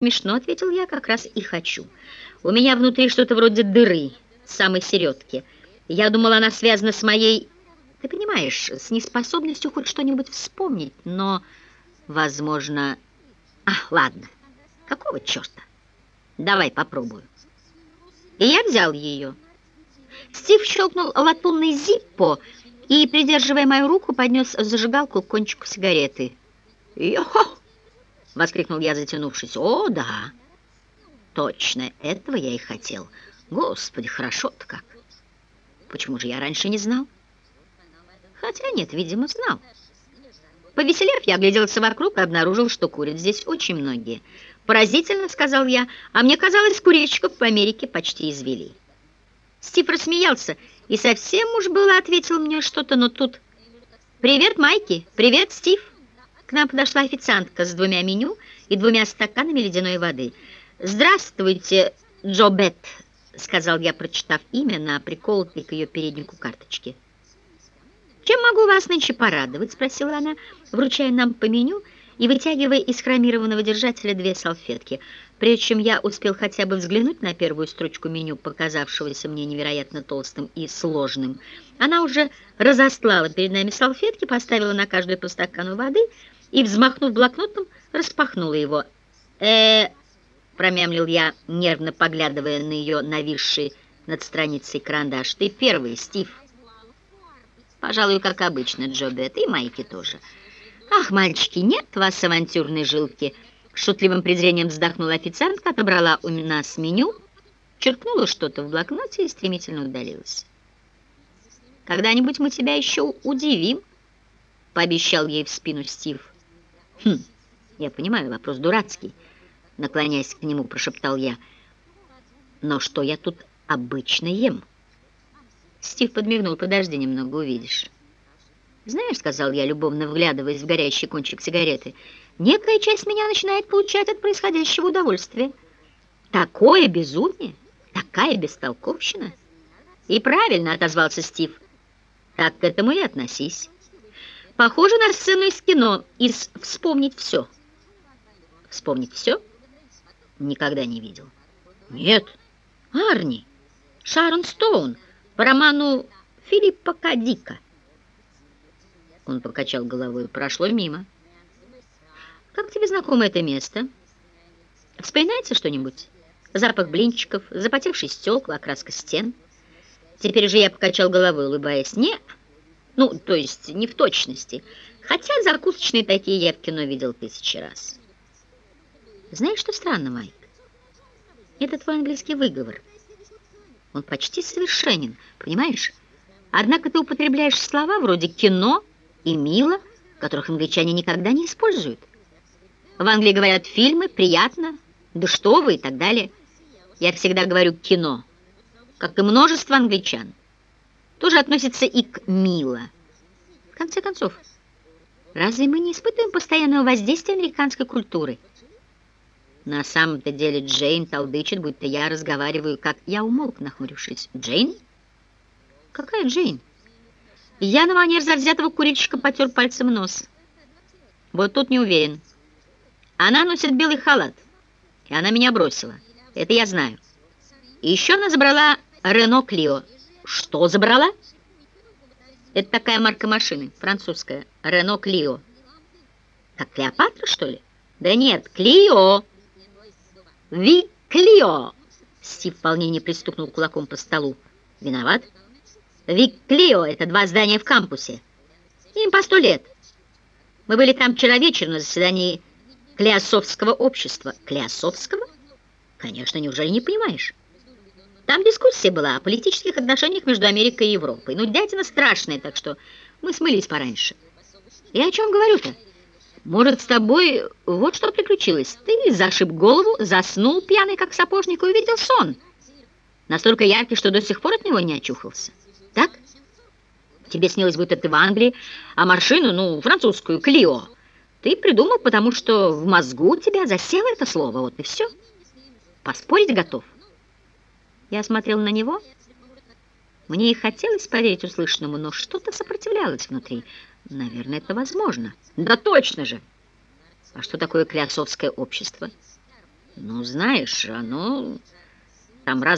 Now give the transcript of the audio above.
Смешно, ответил я, как раз и хочу. У меня внутри что-то вроде дыры, самой середки. Я думала, она связана с моей, ты понимаешь, с неспособностью хоть что-нибудь вспомнить, но, возможно... А, ладно, какого черта? Давай попробую. И я взял ее. Стив щелкнул латунный зиппо и, придерживая мою руку, поднес зажигалку к кончику сигареты. «Йо-хо!» — воскликнул я, затянувшись. «О, да! Точно, этого я и хотел. Господи, хорошо-то как! Почему же я раньше не знал?» Хотя нет, видимо, знал. Повеселев, я огляделся вокруг и обнаружил, что курят здесь очень многие. «Поразительно», — сказал я, — «а мне казалось, курильщиков в Америке почти извели». Стив рассмеялся и совсем уж было ответил мне что-то, но тут... «Привет, Майки! Привет, Стив!» К нам подошла официантка с двумя меню и двумя стаканами ледяной воды. «Здравствуйте, Джо Бет», — сказал я, прочитав имя на приколотой к ее переднику карточке. «Чем могу вас нынче порадовать?» — спросила она, вручая нам по меню и вытягивая из хромированного держателя две салфетки. Прежде чем я успел хотя бы взглянуть на первую строчку меню, показавшегося мне невероятно толстым и сложным, она уже разослала перед нами салфетки, поставила на каждую по стакану воды — и, взмахнув блокнотом, распахнула его. э промямлил я, нервно поглядывая на ее нависший над страницей карандаш. «Ты первый, Стив». «Пожалуй, как обычно, Джобет, и Майки тоже». «Ах, мальчики, нет вас авантюрной жилки!» Шутливым презрением вздохнула официантка, отобрала у нас меню, черкнула что-то в блокноте и стремительно удалилась. «Когда-нибудь мы тебя еще удивим», — пообещал ей в спину Стив. «Хм, я понимаю, вопрос дурацкий», — наклоняясь к нему, прошептал я. «Но что я тут обычно ем?» Стив подмигнул. «Подожди немного, увидишь». «Знаешь, — сказал я, любовно вглядываясь в горящий кончик сигареты, — некая часть меня начинает получать от происходящего удовольствие. Такое безумие, такая бестолковщина!» «И правильно!» — отозвался Стив. «Так к этому и относись». Похоже на сцену из кино, из «Вспомнить все». «Вспомнить все»? Никогда не видел. Нет, Арни, Шарон Стоун, по роману Филиппа Кадика. Он покачал головой. Прошло мимо. Как тебе знакомо это место? Вспоминается что-нибудь? Запах блинчиков, запотевшие стекла, окраска стен. Теперь же я покачал головой, улыбаясь. Нет. Ну, то есть не в точности. Хотя закусочные такие я в кино видел тысячи раз. Знаешь, что странно, Майк? Это твой английский выговор. Он почти совершенен, понимаешь? Однако ты употребляешь слова вроде «кино» и «мило», которых англичане никогда не используют. В Англии говорят «фильмы», «приятно», «да что вы» и так далее. Я всегда говорю «кино», как и множество англичан тоже относится и к «мило». В конце концов, разве мы не испытываем постоянного воздействия американской культуры? На самом-то деле Джейн толдычит, будто я разговариваю, как я умолк, нахмурившись. Джейн? Какая Джейн? Я на манер завзятого курильщика потер пальцем нос. Вот тут не уверен. Она носит белый халат, и она меня бросила. Это я знаю. И еще она забрала Рено Клио. Что забрала? Это такая марка машины, французская, Рено Клио. Как Клеопатра, что ли? Да нет, Клио. Ви Клио. Стив в волнении пристукнул кулаком по столу. Виноват? Ви Клио — это два здания в кампусе. Им по сто лет. Мы были там вчера вечером на заседании Клеосовского общества. Клеосовского? Конечно, неужели не понимаешь? Там дискуссия была о политических отношениях между Америкой и Европой. Ну, дядина страшная, так что мы смылись пораньше. И о чем говорю-то? Может, с тобой вот что приключилось. Ты зашиб голову, заснул пьяный, как сапожник, и увидел сон. Настолько яркий, что до сих пор от него не очухался. Так? Тебе снилось, будто ты в Англии, а машину, ну, французскую, Клио, ты придумал, потому что в мозгу у тебя засело это слово, вот и все. Поспорить готов? Я смотрел на него. Мне и хотелось поверить услышанному, но что-то сопротивлялось внутри. Наверное, это возможно. Да точно же! А что такое Клясовское общество? Ну, знаешь, оно там